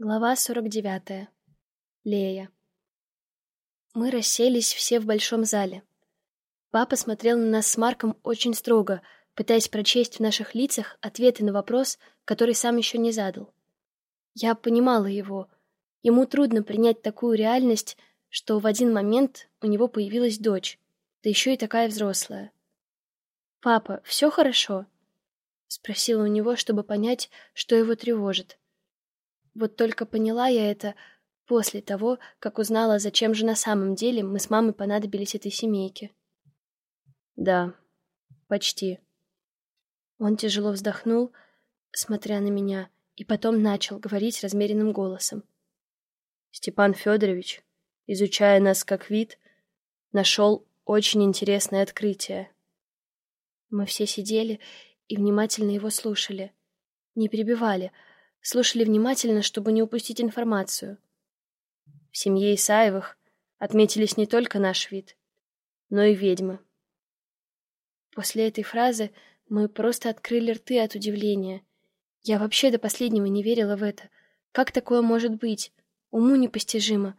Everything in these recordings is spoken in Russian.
Глава 49. Лея. Мы расселись все в большом зале. Папа смотрел на нас с Марком очень строго, пытаясь прочесть в наших лицах ответы на вопрос, который сам еще не задал. Я понимала его. Ему трудно принять такую реальность, что в один момент у него появилась дочь, да еще и такая взрослая. «Папа, все хорошо?» — спросила у него, чтобы понять, что его тревожит. Вот только поняла я это после того, как узнала, зачем же на самом деле мы с мамой понадобились этой семейке. Да, почти. Он тяжело вздохнул, смотря на меня, и потом начал говорить размеренным голосом. Степан Федорович, изучая нас как вид, нашел очень интересное открытие. Мы все сидели и внимательно его слушали. Не перебивали, слушали внимательно, чтобы не упустить информацию. В семье Исаевых отметились не только наш вид, но и ведьмы. После этой фразы мы просто открыли рты от удивления. Я вообще до последнего не верила в это. Как такое может быть? Уму непостижимо.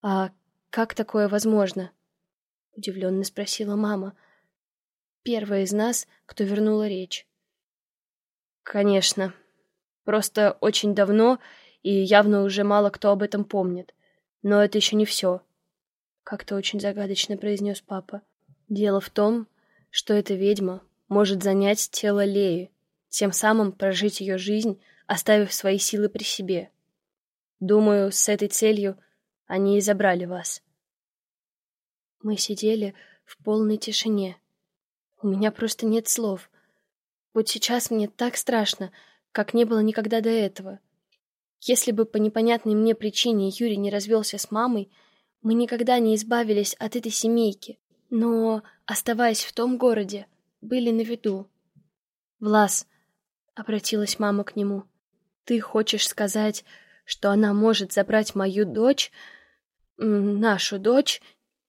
А как такое возможно? Удивленно спросила мама. Первая из нас, кто вернула речь. Конечно, Просто очень давно, и явно уже мало кто об этом помнит. Но это еще не все. Как-то очень загадочно произнес папа. Дело в том, что эта ведьма может занять тело Леи, тем самым прожить ее жизнь, оставив свои силы при себе. Думаю, с этой целью они и забрали вас. Мы сидели в полной тишине. У меня просто нет слов. Вот сейчас мне так страшно — как не было никогда до этого. Если бы по непонятной мне причине Юрий не развелся с мамой, мы никогда не избавились от этой семейки, но, оставаясь в том городе, были на виду. «Влас», — обратилась мама к нему, — «ты хочешь сказать, что она может забрать мою дочь, нашу дочь,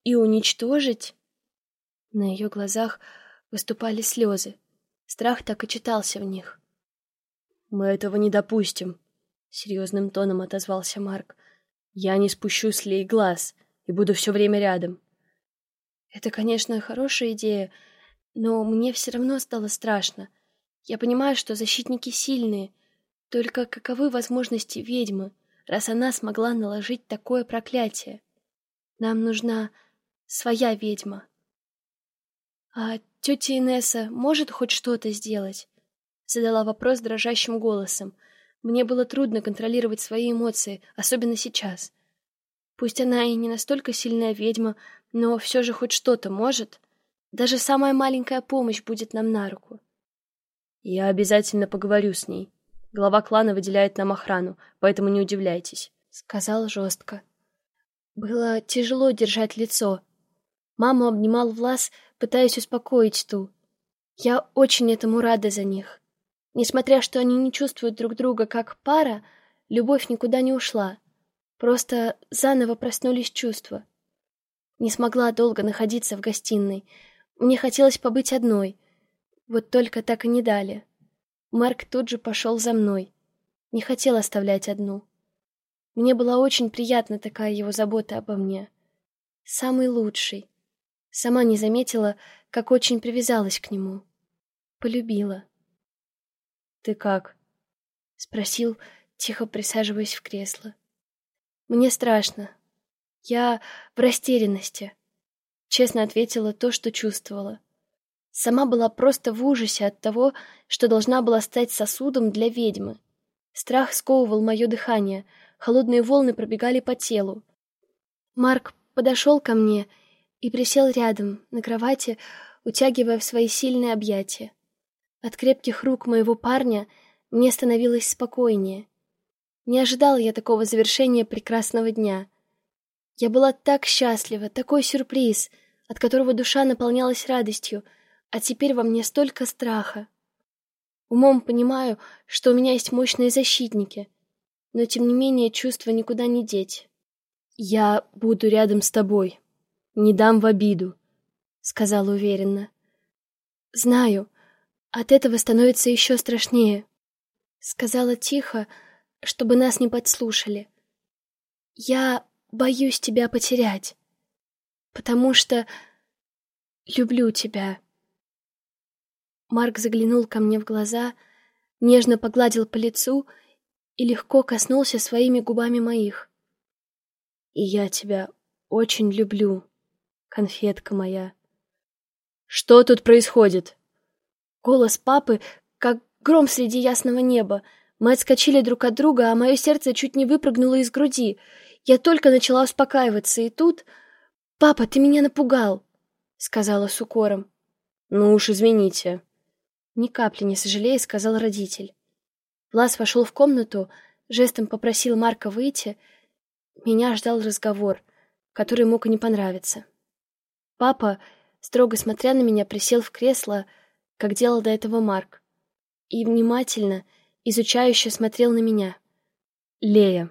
и уничтожить?» На ее глазах выступали слезы. Страх так и читался в них. «Мы этого не допустим», — серьезным тоном отозвался Марк. «Я не спущу с Лей глаз и буду все время рядом». «Это, конечно, хорошая идея, но мне все равно стало страшно. Я понимаю, что защитники сильные, только каковы возможности ведьмы, раз она смогла наложить такое проклятие? Нам нужна своя ведьма». «А тетя Инесса может хоть что-то сделать?» Задала вопрос дрожащим голосом. Мне было трудно контролировать свои эмоции, особенно сейчас. Пусть она и не настолько сильная ведьма, но все же хоть что-то может. Даже самая маленькая помощь будет нам на руку. Я обязательно поговорю с ней. Глава клана выделяет нам охрану, поэтому не удивляйтесь, — сказал жестко. Было тяжело держать лицо. Маму обнимал Влас, пытаясь успокоить ту. Я очень этому рада за них. Несмотря что они не чувствуют друг друга как пара, любовь никуда не ушла. Просто заново проснулись чувства. Не смогла долго находиться в гостиной. Мне хотелось побыть одной. Вот только так и не дали. Марк тут же пошел за мной. Не хотел оставлять одну. Мне была очень приятна такая его забота обо мне. Самый лучший. Сама не заметила, как очень привязалась к нему. Полюбила. «Ты как?» — спросил, тихо присаживаясь в кресло. «Мне страшно. Я в растерянности», — честно ответила то, что чувствовала. Сама была просто в ужасе от того, что должна была стать сосудом для ведьмы. Страх сковывал мое дыхание, холодные волны пробегали по телу. Марк подошел ко мне и присел рядом, на кровати, утягивая в свои сильные объятия. От крепких рук моего парня мне становилось спокойнее. Не ожидала я такого завершения прекрасного дня. Я была так счастлива, такой сюрприз, от которого душа наполнялась радостью, а теперь во мне столько страха. Умом понимаю, что у меня есть мощные защитники, но тем не менее чувства никуда не деть. «Я буду рядом с тобой, не дам в обиду», — сказала уверенно. «Знаю», от этого становится еще страшнее. Сказала тихо, чтобы нас не подслушали. Я боюсь тебя потерять, потому что люблю тебя. Марк заглянул ко мне в глаза, нежно погладил по лицу и легко коснулся своими губами моих. И я тебя очень люблю, конфетка моя. Что тут происходит? Голос папы, как гром среди ясного неба. Мы отскочили друг от друга, а мое сердце чуть не выпрыгнуло из груди. Я только начала успокаиваться, и тут... «Папа, ты меня напугал!» — сказала с укором. «Ну уж извините». Ни капли не сожалея, сказал родитель. Влас вошел в комнату, жестом попросил Марка выйти. Меня ждал разговор, который мог и не понравиться. Папа, строго смотря на меня, присел в кресло, как делал до этого Марк, и внимательно, изучающе смотрел на меня. «Лея,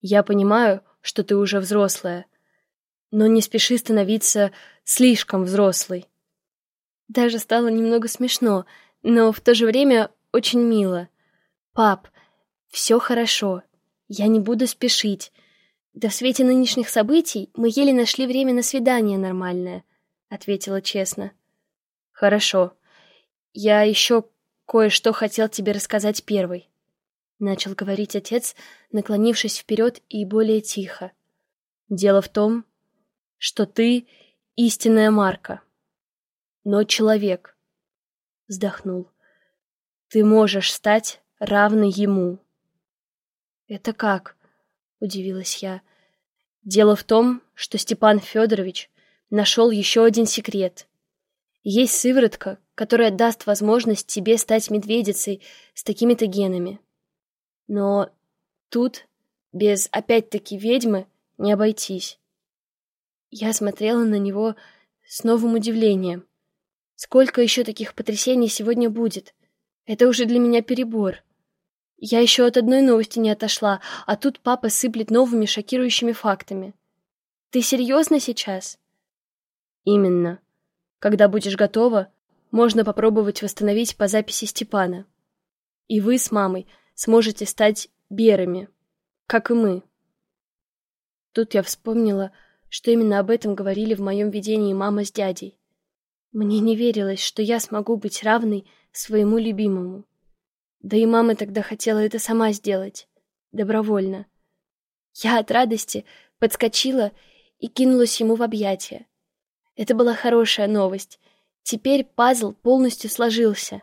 я понимаю, что ты уже взрослая, но не спеши становиться слишком взрослой». Даже стало немного смешно, но в то же время очень мило. «Пап, все хорошо, я не буду спешить. Да в свете нынешних событий мы еле нашли время на свидание нормальное», — ответила честно. «Хорошо. Я еще кое-что хотел тебе рассказать первый», — начал говорить отец, наклонившись вперед и более тихо. «Дело в том, что ты истинная Марка, но человек», — вздохнул. «Ты можешь стать равной ему». «Это как?» — удивилась я. «Дело в том, что Степан Федорович нашел еще один секрет. Есть сыворотка, которая даст возможность тебе стать медведицей с такими-то генами. Но тут без, опять-таки, ведьмы не обойтись. Я смотрела на него с новым удивлением. Сколько еще таких потрясений сегодня будет? Это уже для меня перебор. Я еще от одной новости не отошла, а тут папа сыплет новыми шокирующими фактами. Ты серьезно сейчас? Именно. Когда будешь готова, можно попробовать восстановить по записи Степана. И вы с мамой сможете стать берами, как и мы. Тут я вспомнила, что именно об этом говорили в моем видении мама с дядей. Мне не верилось, что я смогу быть равной своему любимому. Да и мама тогда хотела это сама сделать, добровольно. Я от радости подскочила и кинулась ему в объятия. Это была хорошая новость. Теперь пазл полностью сложился.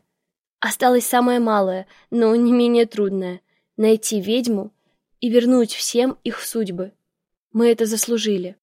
Осталось самое малое, но не менее трудное — найти ведьму и вернуть всем их судьбы. Мы это заслужили.